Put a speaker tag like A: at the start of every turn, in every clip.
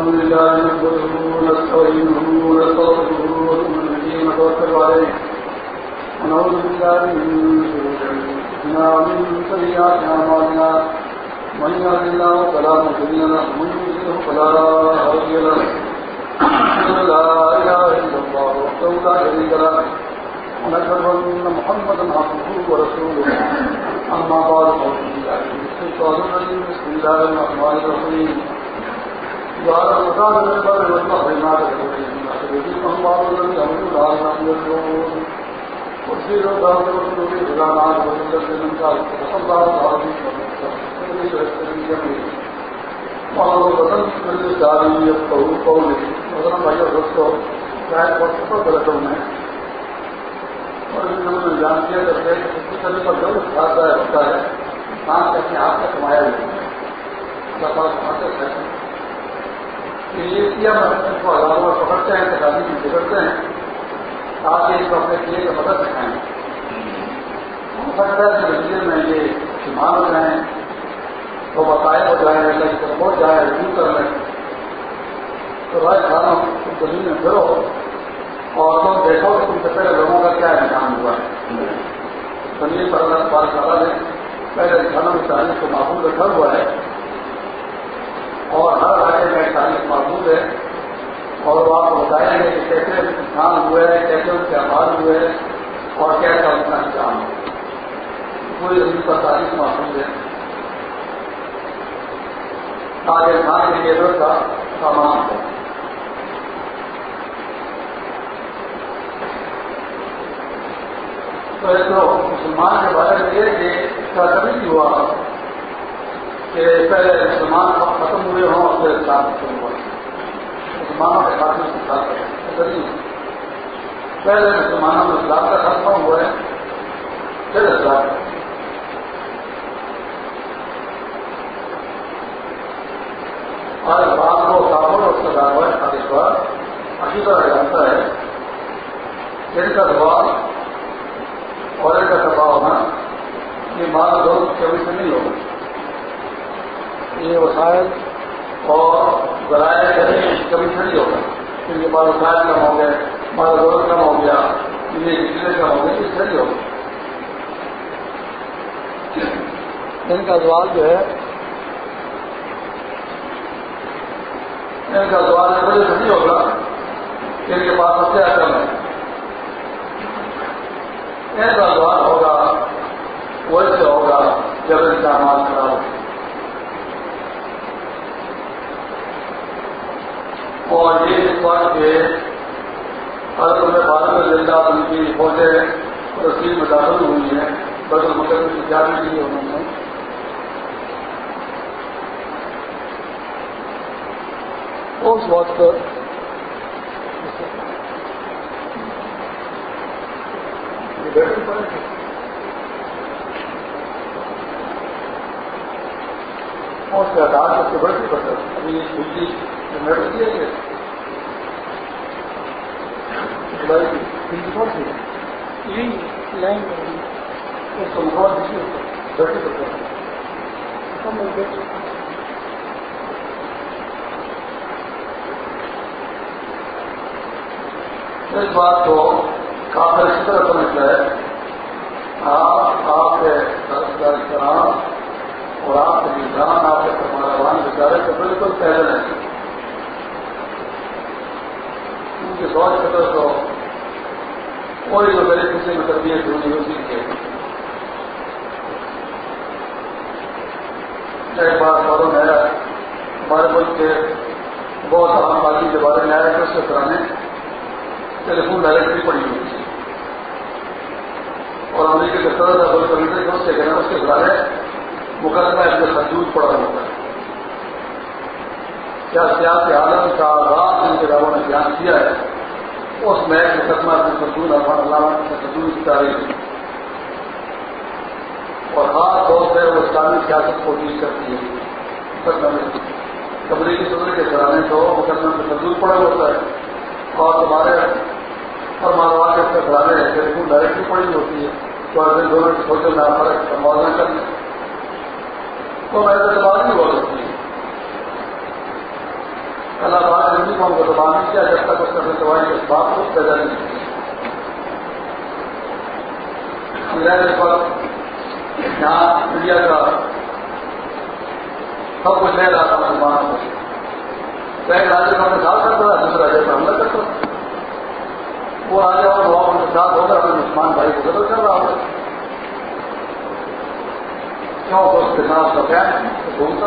A: الحمد لله نحمده ونستعينه ونستغفره ونؤمن ونتوكل عليه. ونعوذ بالله من شرور انفسنا ومن سيئات اعمالنا من يهد الله فلا مضل له، ومن يضلل فلا هادي له. اشهد ان لا اله الا الله وحده لا شريك له. ونشهد ان محمدا عبده ورسوله. اما بعد فاعوذ بالله من الشيطان الرجيم. بسم الله الرحمن الرحيم. جان کیا کرتے ہیں۔ کہ کسی کا جو ہے ہوتا ہے اپنے آپ کمایا نہیں اللہ کہ یہ کیا ان کو ہزاروں میں پکڑتے ہیں تقاضی میں بگڑتے ہیں، تاکہ ان کو اپنے کیے کا مدد دکھائیں۔ ہو سکتا ہے کہ نتیجے میں یہ شمار ہو جائیں، وہ بتائے ہو جائیں اللہ کی طرف پہنچ جائے رجوع کر لیں۔ تو رائے کھانا تم زمین میں پھرو۔ اور تم دیکھو کہ تم سے پہلے لوگوں کا کیا انجام ہوا ہے۔ زمین پر اللہ بار تعالیٰ نے پہلے انسانوں کی تعلیم کو معقول رکھا ہوا ہے۔ اور ہر علاقے میں تاریخ موجود ہے اور وہ آپ کو بتائیں گے کہ کیسے انسان ہوئے ہیں کیسے ان کے آباد ہوئے ہیں اور کیسا ان کا انجام پوری زمین پر تاریخ موجود ہے۔ تاکہ انسان کی ضرورت کا سامان ہو تو ایک مسلمان کے بارے میں یہ کہ اس کا کبھی ہوا۔ کہ پہلے مسلمان ختم ہوئے ہوں اور پھر اسلام ختم ہوا۔ مسلمانوں کے ساتھ میں پہلے مسلمانوں میں اسلام کا ختم ہوا ہے، پھر اسلام۔ آج بات کو کافر اور سزا ہوا ہے آگے اچھی طرح جانتا ہے۔ ان کا دباؤ اور ان کا دباؤ ہونا یہ مال دوست کبھی سے نہیں ہوگا یہ وسائل اور ذرائع کریں کبھی سے نہیں ہوگا کیونکہ مال وسائل کم ہو گئے مال ضرورت کم ہو گیا، یہ نکلے کم ہو گئے اس سے ہوگا ان کا سوال جو ہے، ان کا سوال اس وجہ سے نہیں ہوگا۔ ان کے پاس سب سے کم ہے؟ ان کا سوال ہوگا ویسے ہوگا، جب ان کا مال خراب ہوگا اور یہ اس بات کے حضرت میں بارہ میں زندہ ان کی فوجیں تسلیم میں داخل ہوئی ہیں بس المقدمے کی جاری کی انہوں نے۔ اس وقت اور اس سے بڑی پڑتا ابھی یہ چھٹی میڈل دیا گیا۔ اس بات کو کافی اچھی طرح سمجھتا ہے آپ آپ کے کرام اور آپ کے نظام آپ کے فرمانوان بیچارے تو بالکل پیدل ہیں ان کی سوچ قدر تو کوئی جو میرے کسی میں تربیت ہوئی اسی کے ایک بار باروں میں آیا ہمارے ملک کے بہت اہم بازی کے بارے میں آیا کہ اس کے پرانے۔ ٹیلیفون ڈائریکٹری پڑی ہوئی تھی۔ اور امریکہ کے سر ڈبل کمیٹر کے اس کے کہنا اس کے بارے مقدمہ اس میں خجوت پڑا ہوتا ہے کیا سیاسی عالم کا رات ان کے نے بیان کیا ہے؟ اس میں ایک مقدمہ اپنے خجور علامہ خجور کی تاریخ اور خاص طور سے وہ اسلامی سیاست کو ڈیل کرتی ہے۔ مقدمہ میں امریکی صدر کے چلانے کو مقدمہ میں خجور پڑا ہوتا ہے۔ اور تمہارے اور مانوا کے اپنے گھرانے ٹیلیفون ڈائریکٹری پڑی ہوتی ہے۔ تو اگر دونوں سوچے میں فرق موازنہ کر لیں تو میں اعتبار نہیں ہو سکتی اللہ تعالیٰ نے قوم کو دبا نہیں کیا، جب تک اس کا دوائی کے بات کو پیدا نہیں پر یہاں انڈیا کا سب کچھ لے رہا تھا مسلمان کو۔ ایک راجے کا مثال کرتا تھا، دوسرے راجے پر حملہ کرتا تھا۔ وہ راجا اور وہ ان کے ساتھ ہوگا اپنے مسلمان بھائی کو قدر کر رہا ہوگا کیوں؟ اس کے ساتھ کا بیان گھومتا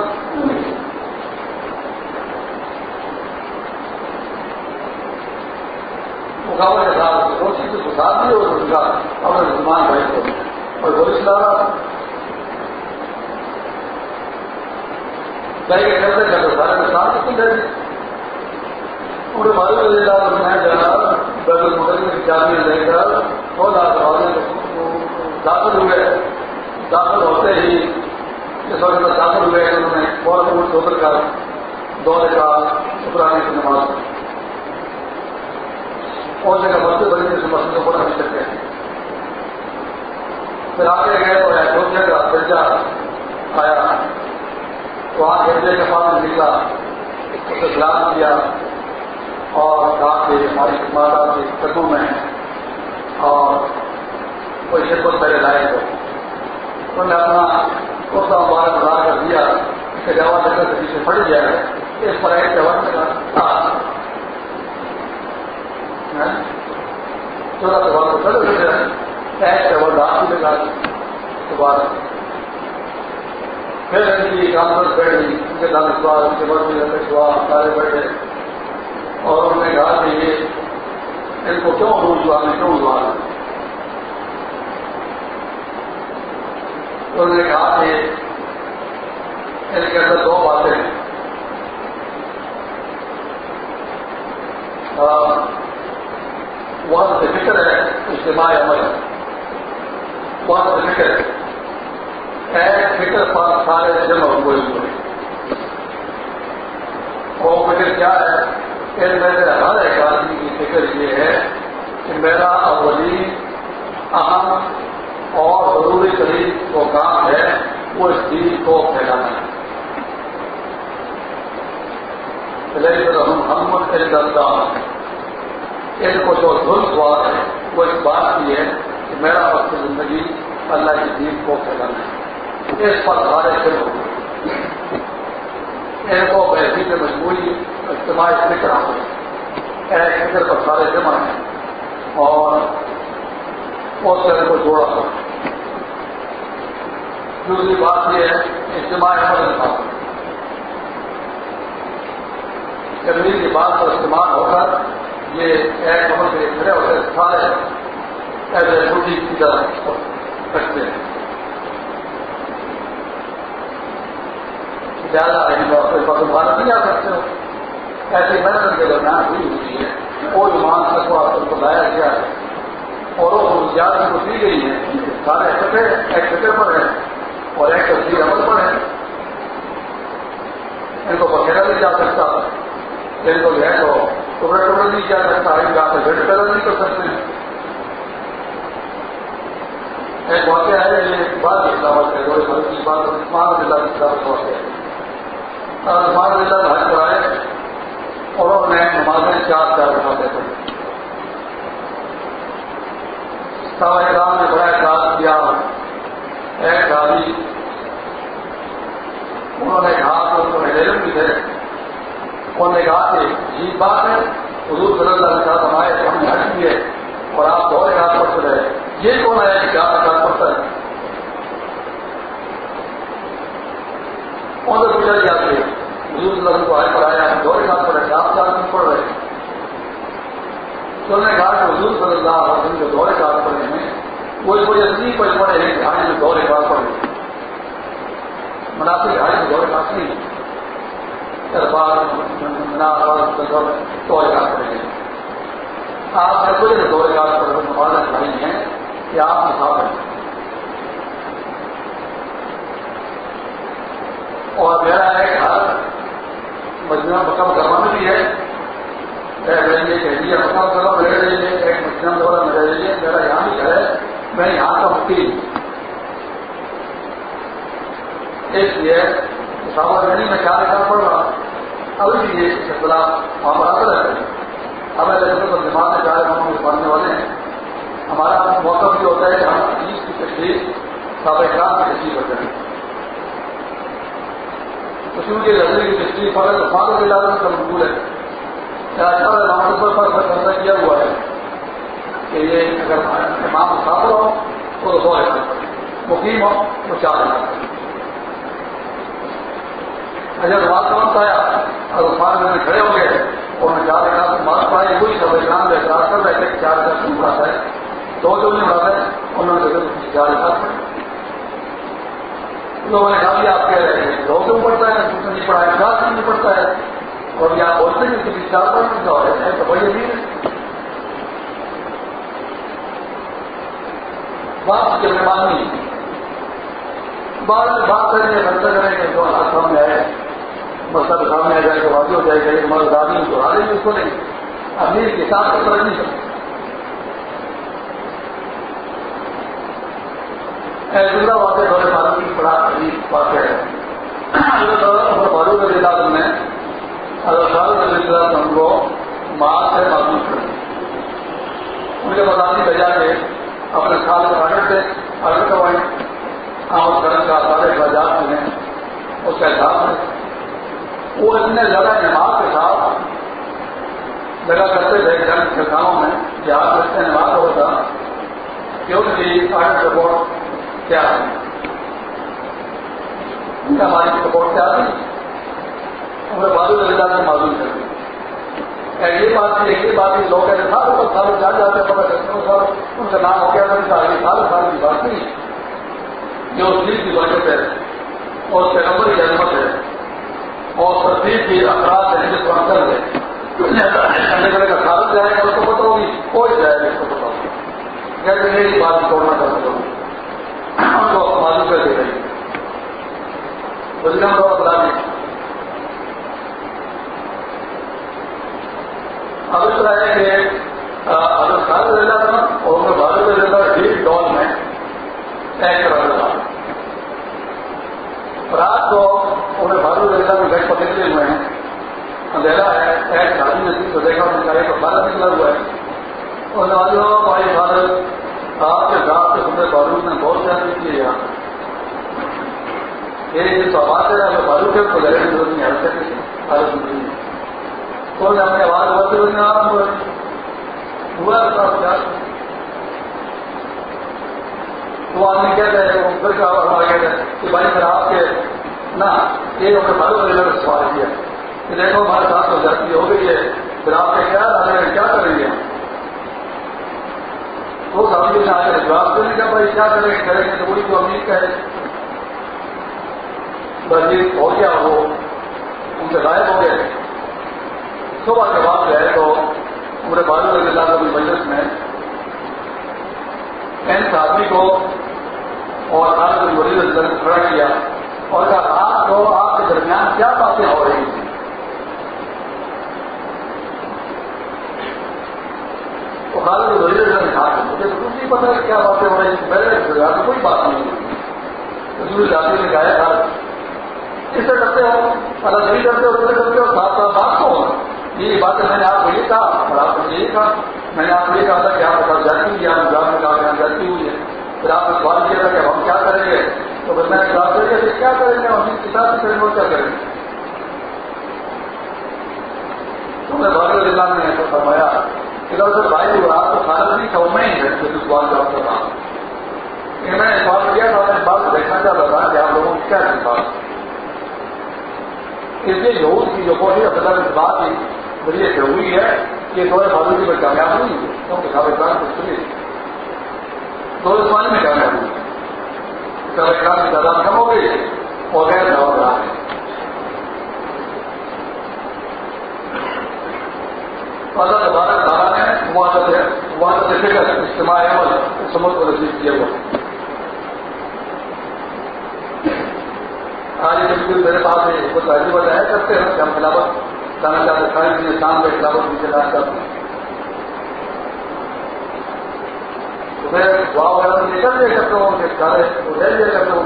A: مقابلے کے ساتھ روشنی سے ساتھ نہیں ہو سکا اپنے مسلمان بھائی کو اور گولی چلا کئی کے کرتے کرتے سارے نقصان کتنی کریں پورے بھائی کو لے جا میں جا بیت المقدس کی چابی لے کر سو لاکھ داخل ہوئے داخل ہوتے ہی اس وقت داخل ہوئے انہوں نے بہت بہت سوتر کا دورے کا شکرانے کی نماز اور جگہ مسجد بڑی سے مسجدوں کو نہیں سکتے ہیں۔ پھر آگے گئے تو ایتھوپیا کا درجہ آیا۔ وہاں گرجے کے پاس نکلا۔ اسے سلام کیا اور کہا کہ ہماری ماتا کے قدموں میں اور کوئی شربت پہلے لائے تو انہوں نے اپنا کتا مبارک بنا کر دیا۔ اس کے جواب دے کر پیچھے پڑ گیا۔ ہے اس پر ایک جواب تھا چودہ سوال کو پہلے ہو جائے ایک سوال آپ کی لگا دوبارہ۔ پھر ان کی کانفرنس بیٹھ گئی۔ ان کے دان سوال ان کے بعد میں سوال، سارے بیٹھے اور انہوں نے کہا کہ یہ ان کو کیوں روز ہوا؟ کیوں ہوا؟ انہوں نے کہا کہ ان کے اندر دو باتیں ہیں۔ وہاں سے فکر ہے، اجتماع عمل وہاں سے فکر ہے ایک فکر پر سارے جمع ہوئے ہوئے. اور فکر کیا ہے؟ کہ میرے ہر ایک آدمی کی فکر یہ ہے کہ میرا اولین اہم اور ضروری ترین جو کام ہے، وہ اس دین کو پھیلانا ہے. ہم ہم ان کو جو دھل سوال ہے، وہ اس بات کی ہے کہ میرا وقت زندگی اللہ کی دین کو پھیلانا ہے۔ اس پر سارے فکر ہو ان کو ایسی کے مجبوری اجتماع فکر آ ایک فکر پر سارے جمع ہیں اور اس سے ان کو جوڑا ہو دوسری بات یہ ہے، اجتماع عمل کا۔ زمین کی بات پر استعمال ہو کر یہ ایک عمر سے کھڑے ہوتے سارے ایسے چھوٹی کی طرح رکھتے ہیں۔ زیادہ بات نہیں آ سکتے ہو۔ ایسی محنت کے درمیان ہوئی ہوئی ہے وہ ایمان تک کو آپ کو لایا گیا ہے، اور وہ خصوصیات کو دی گئی ہے سارے اکٹھے ایک پر ہیں اور ایک تصویر عمل پر ہے ان کو بخیرا نہیں جا سکتا ان کو جو ہے تو ٹکڑا ٹکڑا نہیں کیا سکتا ہے آپ گھٹ پیدا نہیں کر سکتے ایک واقعہ ہے یہ بات کی دعوت ہے جو کی بات عثمان ضلع کی دعوت واقعہ ہے۔ عثمان ضلع میں حج کرائے اور انہوں نے نمازیں چار چار اٹھاتے تھے صاحب اکرام نے بڑا احساس کیا۔ ایک شادی انہوں نے کہا تو ان کو ہیلم بھی تھے انہوں نے کہا کہ یہ بات ہے حضور صلی اللہ علیہ وسلم آئے تو ہم نے حج کیے اور آپ دو رکعت پڑھتے رہے یہ کون آیا کہ چار رکعت پڑھتا ہے؟ ان سے پوچھا گیا کہ حضور صلی اللہ علیہ وسلم کو حج پڑھایا ہم دو رکعت پڑھے آپ چار دن پڑھ رہے تو انہوں نے کہا کہ حضور صلی اللہ علیہ وسلم جو دو رکعت پڑھے ہیں، وہ اس وجہ سے نہیں پڑھ پڑے ہیں کہ حج میں دو رکعت پڑھے مناسب حج ہاں جی میں دو رکعت نہیں دربار تو یاد آپ نے کوئی دو یاد پر نماز کھائی ہیں کہ آپ مسافر اور میرا ایک گھر مجموعہ مکم کروانا بھی ہے۔ یہ کہہ دیا مکم کروا میرے لیے ایک مجموعہ دورہ میرے لیے میرا یہاں بھی گھر ہے۔ میں یہاں کا مفتی اس لیے مسافر نہیں میں چار کام پڑھ رہا ہوں ابھی بھی یہ خلاف وہاں پر آتے رہتے ہیں اب ایسے تو دماغ میں چاہے ہم پڑھنے والے ہیں۔ ہمارا موقع بھی ہوتا ہے کہ ہم حدیث کی تشریح سابق کرام کی تشریح کرتے ہیں کشمیر کے لڑنے کی تشریح پر تو فادر کے علاقے کا مقبول ہے۔ اچھا محمد پر فیصلہ کیا ہوا ہے کہ یہ اگر امام مسافر ہو تو سو ہزار مقیم ہو تو چار ہزار اگر بات سمجھتا ہے اور میں کھڑے ہو گئے اور میں چار ہزار بات پڑھائی کوئی سب اسلام میں اعتراض کر رہے تھے چار ہزار کیوں پڑھاتا ہے۔ دو جو نہیں پڑھاتا ہے، انہوں نے چار ہزار لوگوں نے کہا بھی آپ کہہ رہے ہیں دو کیوں پڑھتا ہے؟ نہیں پڑھایا چار نہیں پڑھتا ہے؟ اور یہ آپ بولتے ہیں کہ چار پڑھنے کا ہو رہے ہیں تو بڑی امید ہے۔ بات کی مہربانی بعد میں بات کریں گے خرچہ کریں گے، جو ہاتھ سامنے آئے۔ مسئلہ تو سامنے آ جائے تو واضح ہو جائے گا یہ ہمارے دادی تو آ رہی اس کو نہیں، امیر کسان کو سمجھ نہیں سکتے دوسرا واقعہ دورے معلوم کی بڑا عجیب واقعہ ہے۔ بارو کا دلا تم نے اگر سال کا دلا ہم کو مال سے معلوم کر ان کے بتانے بجا کے اپنے سال کا آڈر سے آڈر کروائیں آمد کرنے کا سارے اخراجات میں اس کا حساب ہے وہ اتنے زیادہ نماز کے ساتھ لگا کرتے تھے جنگ کے گاؤں میں جہاں اتنے نماز ہوتا کہ ان کی آڈر رپورٹ کیا ہے ان کا ہماری رپورٹ کیا تھی ہمیں بازو لگتا سے معلوم کر دی یہ بات تھی یہ بات تھی لوگ کہتے سال پر سال جان جاتے ہیں پتا کرتے ہیں سر ان کا نام ہو گیا تھا آگے سال سال کی بات نہیں۔ جو دل کی برکت ہے اور پیغمبر کی عظمت ہے۔ اور تصدیق کے افراد ہیں جس پر اندر ہے الگ الگ خالد جائے گا اس کو پتا ہوگی۔ کوئی جائے گا اس کو پتا ہوگی۔ کہتے ہیں بات توڑنا چاہتا ہوں۔ ان کو معلوم کر دے رہی ہیں۔ بتا دیں اب اس طرح ہے کہ اگر سال رہتا تھا اور میں بارہ میں رہتا ڈیل ڈال میں پیک کرا رہا رات کو انہیں بارہ رہتا میں گھر پکڑ لیے ہوئے ہیں اندھیرا ہے ایک شادی میں تو دیکھا انہوں نے کہا بارہ نکلا ہوا ہے اور نوازو بھائی بھارت آپ کے گاؤں کے سمے بارود نے بہت زیادہ کیے یہاں یہ جو آواز ہے اگر بارود کے کو لگے ضرورت نہیں ہر سکتے حالت نہیں تو اپنے آواز بہت ہوئی آرام ہوا ہوا کیا؟ وہ آدمی کہتے ہیں، وہ پھر کا آ گیا کہ بھائی پھر آپ کے نہ، یہ اپنے بھائی والے لوگ سوال کیا، کہ دیکھو ہمارے ساتھ ہو جاتی ہو گئی ہے، پھر آپ کے کیا آگے کیا کریں گے وہ سامنے سے آ کر جواب دینے کا بھائی کیا کریں؟ گے کریں گے تو وہی تو امید کا بس یہ ہو گیا، وہ ان سے غائب ہو گئے۔ صبح کے بعد جو ہے تو پورے بارہ رضی اللہ کی مجلس میں اس آدمی کو اور آج کو وزیر اللہ کو کھڑا کیا اور کہا، آپ کو آپ کے درمیان کیا باتیں ہو رہی تھیں تو خالد وزیر اللہ نے کہا، مجھے تو کچھ نہیں پتا کہ کیا باتیں ہو رہی تھیں میرے کوئی بات نہیں ہوئی. رسول جاتی نے کہا تھا اس سے کرتے ہو اگر نہیں کرتے ہو تو کرتے ہو ساتھ ساتھ بات کو ہونا یہ بات میں نے آپ کو یہ کہا اور آپ کو یہ کہا۔ میں نے آپ کو یہ کہا تھا کہ آپ کے بتا جاتی ہوئی آپ جان میں کہا کہ جاتی ہوئی ہے پھر آپ نے سوال کیا تھا کہ ہم کیا کریں گے؟ تو پھر میں نے جواب دیا کہ کیا کریں گے؟ ہم اس کتاب سے کریں گے اور کیا کریں گے؟ تو میں بہت ضلع نے ایسا فرمایا کہ اگر بھائی ہوا تو کھانا نہیں تھا میں ہی ہے جو سوال جواب کر رہا میں نے سوال کیا تھا، میں بات دیکھنا چاہتا تھا، کہ آپ لوگوں کی کیا بات اس لیے یہود کی جو کوشش اصل میں بات تھی ذریعے سے ہوئی ہے کہ دو فاروقی میں کامیاب نہیں ہوئی کیونکہ صاحب اکرام کو سنی دو اسمانی میں کامیاب ہوئی۔ صاحب اکرام کی تعداد کم ہو گئی اور غیر دعوت رہا ہے۔ اللہ تبارک تعالیٰ نے وہاں فکر اجتماع عمل سمجھ کو رسید کیا ہوا۔ آج بالکل میرے پاس وہ تعلیم بجایا کرتے ہیں کہ ہم خلافت جانا چاہتے ساری چیزیں شام میں خلافت کی چلا کرتے تو میں دعا وغیرہ میں نکل دیا کرتا ہوں کہ سارے وہ لے لیا کرتا ہوں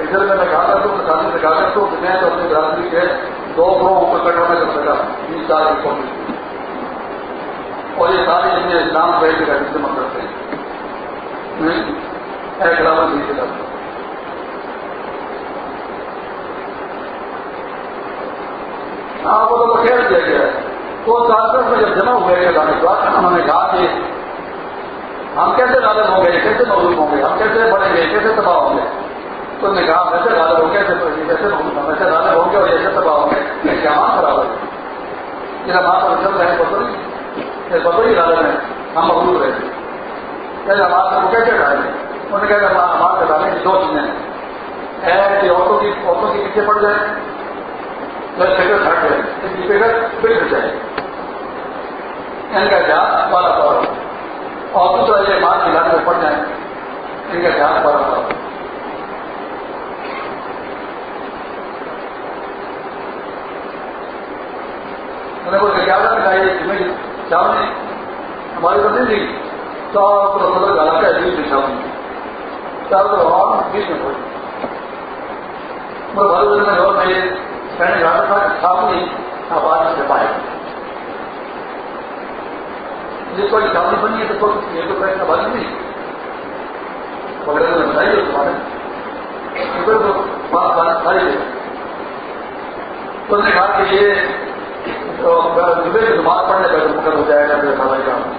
A: ادھر میں میں کہا ہوں کہ سامنے سے کہا ہوں کہ میں تو اپنی برادری کے دو گروہوں کو کٹوانے کا سکا بیس سال کی کوشش اور یہ ساری اپنے اسلام کا ایک جگہ سے مطلب تھے خلاف نہیں چلا ہاں وہ تو کھیل دیا گیا۔ ہے تو سال میں جب جمع ہوئے گا جانے کے بعد انہوں نے کہا کہ ہم کیسے غالب ہوں گے؟ کیسے مغلوب ہوں گے؟ ہم کیسے پڑھیں گے؟ کیسے تباہ ہوں گے؟ تو نے کہا کیسے غالب ہوں گے کیسے ویسے غالب ہوں گے اور کیسے تباہ ہوں گے۔ کیا مان خراب ہے میرا ماں پر چل رہے ہیں پتہ غالب ہے ہم مغلوب رہے ہیں۔ کیا ہمارے کو کیسے ڈالیں گے انہوں نے کہا ہمارے سے ڈالنے کی دو چیزیں ہیں۔ کہ عورتوں کی، عورتوں کے پیچھے پڑ جائے۔ میں فکر ہٹ جائے گی فکر بگڑ جائے۔ گی ان کا جہاز پارا پارا اور دوسرا یہ ماں کے گھر میں پڑ جائیں۔ ان کا جہاز پارا پارا میں نے کوئی اجازت دکھائی جمعے شام نے ہماری تو نہیں دی چار تو صدر گالا کا عجیب دکھا چار تو ہوا بیچ میں پڑی میں بھر دن میں اور میں کہنے جا رہا تھا کہ سامنے آواز سے پائے جس کو شادی بنی ہے تو یہ تو کہیں بات نہیں۔ وغیرہ میں۔ بتائیے تمہارے تو بات بات ساری ہے۔ تو نے کہا کہ یہ جمعے کی نماز پڑھنے کا مقرر ہو جائے گا، میرے سارا کام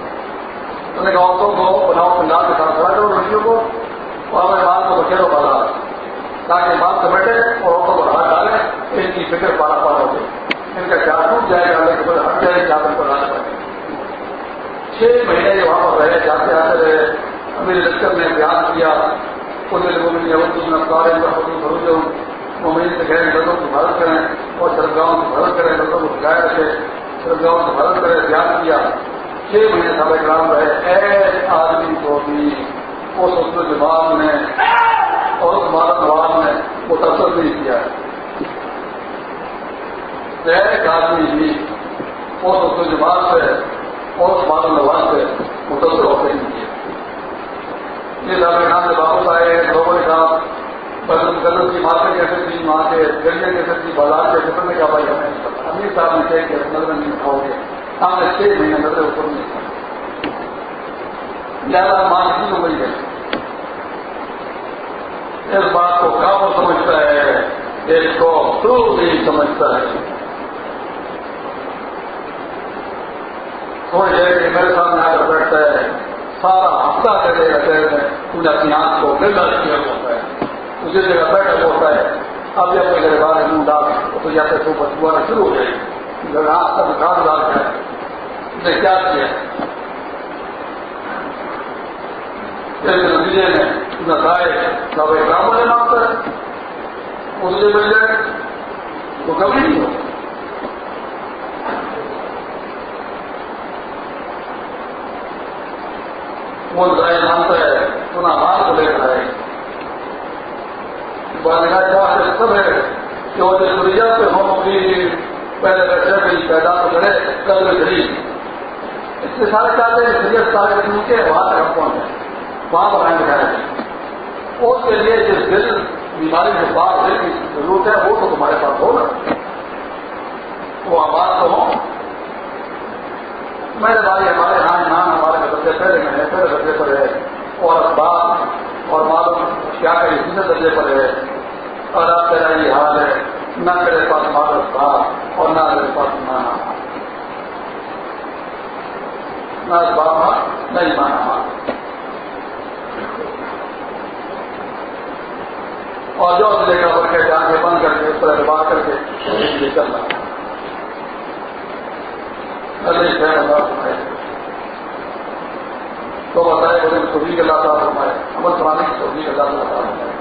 A: تو نے کہا عورتوں کو بناؤ پنڈال کے ساتھ کھڑا کرو لڑکیوں کو۔ اور اپنے مال کو بچے پالا تاکہ مال سے بیٹھے اور عورتوں کو ہاتھ ڈالیں ان کی فکر پارا پارا ہو جائے ان کا کیا ٹوٹ جائے گا لیکن ہٹ جائے گا پر لانا پڑے چھ مہینے جو وہاں پر رہے جاتے آتے رہے۔ امیر لشکر نے بیان کیا، خود مومن افطار بھروسے ہوں۔ مومن سے کہیں لوگوں کی مدد کریں اور سرگاؤں کی مدد کریں، لوگوں کو سکھائے رکھے۔ سرگاؤں کی مدد کریں، بیان کیا۔ چھ مہینے سب گرام رہے ایس آدمی کو بھی، اس اس دماغ نے اور اس مارت نواز نے متاثر نہیں کیا ہے۔ ایک آدمی بھی اس اس دماغ سے اور اس بات نواز سے متاثر ہوتے ہیں۔ یہ دار نام سے واپس آئے لوگوں نے کہا بدل قدر کی مارکیٹ کیسے تھی؟ وہاں کے گلیاں کیسے تھی؟ بازار کیسے تھے کہا بھائی ہمیں امیر صاحب نے کہہ کہ نظر نہیں کھاؤ گے۔ ہم نے چھ مہینے نظر اوپر نہیں کھا زیادہ مان کی ہو گئی ہے۔ اس بات کو کام سمجھتا ہے اس کو تو نہیں سمجھتا ہے؟ تھوڑی دیر کے میرے سامنے آ کر بیٹھتا ہے، سارا ہفتہ کرے گا شہر میں انہیں اپنی آنکھ کو گندا کیا ہوتا ہے۔ اسی جگہ بیٹھا ہوتا ہے، اب جب اپنے گھر بار منہ ڈال تو جاتے تو بدوانا شروع ہو جائے گی۔ گھر آنکھ کا دکان ڈال ہے اس نے کیا؟ کیا نتیجے میں نسائے سب ایک کام والے نام پر اس سے مل جائے، تو کبھی نہیں ہوتا وہ ذرائع مانتا ہے پناہ مان کو لے کر آئے چاہ سب ہے، کہ وہ جو سوریا پہ ہوں کی پہلے ویسے بھی پیدا کرے کل میں گھڑی اس سے سارے چاہتے ہیں سریت سارے دن کے وہاں تک ہم پہنچے وہاں پر آئیں دکھائے اس کے لیے جس دل بیماری سے باہر دل کی ضرورت ہے، وہ تو تمہارے پاس ہوگا وہ آباد تو ہوں۔ میرے بھائی، ہمارے ہاں نام ہمارے درجے پہلے میں ہے پہلے درجے پر ہے۔ اور اخبار اور معلوم کیا کرے دوسرے درجے پر ہے۔ اور اب تیرا یہ حال ہے، نہ میرے پاس مال اخبار اور نہ میرے پاس مانا نہ اخبار نہیں مانا مال اور جو لے کر بن کے جان کے بند کر کے اس طرح بات کر کے چل رہا تو بتائے بڑے توفیق اللہ تعالیٰ فرمائے۔ عمل سمانے کی توفیق اللہ تعالیٰ فرمائے۔